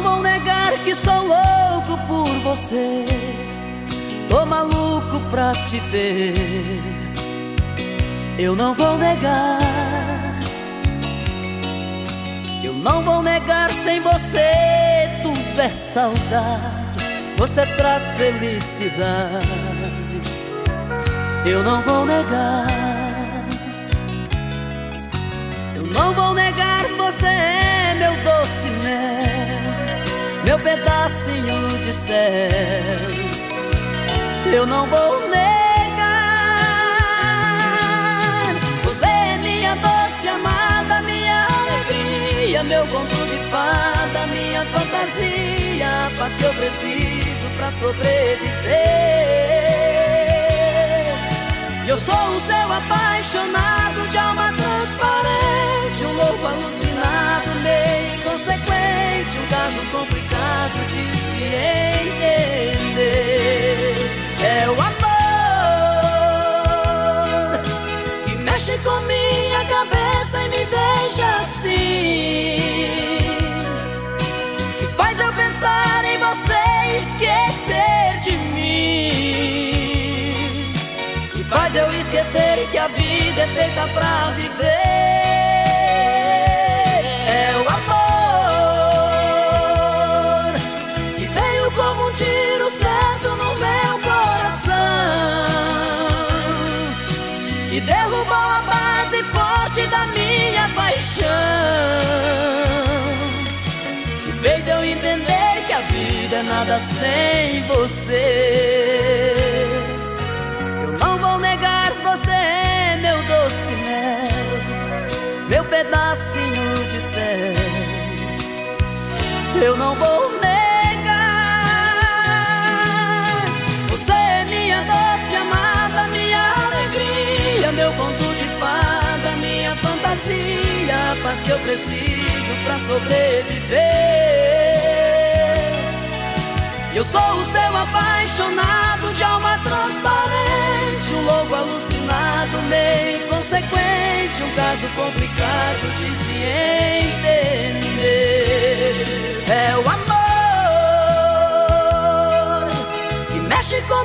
vou negar que sou louco por você. Tô maluco pra te ver. Eu não vou negar. Eu não vou negar sem você. Tudo é saudade. Você traz felicidade. Eu não vou negar. Meu pedacinho de céu. Eu não vou negar. meu conto de fada, minha fantasia, a paz que eu preciso pra sobreviver. Eu sou o seu apaixonado com minha cabeça e me deixa assim. Faz eu esquecer que a vida é feita pra viver. É nada sem você. pedacinho de céu. Eu não vou negar. Você é minha doce amada, minha alegria, meu conto de fada, minha fantasia, a paz que eu preciso pra sobreviver. Eu sou o seu apaixonado de alma transparente, um louco alucinado, meio inconsequente, um caso complicado de se entender. É o amor que mexe com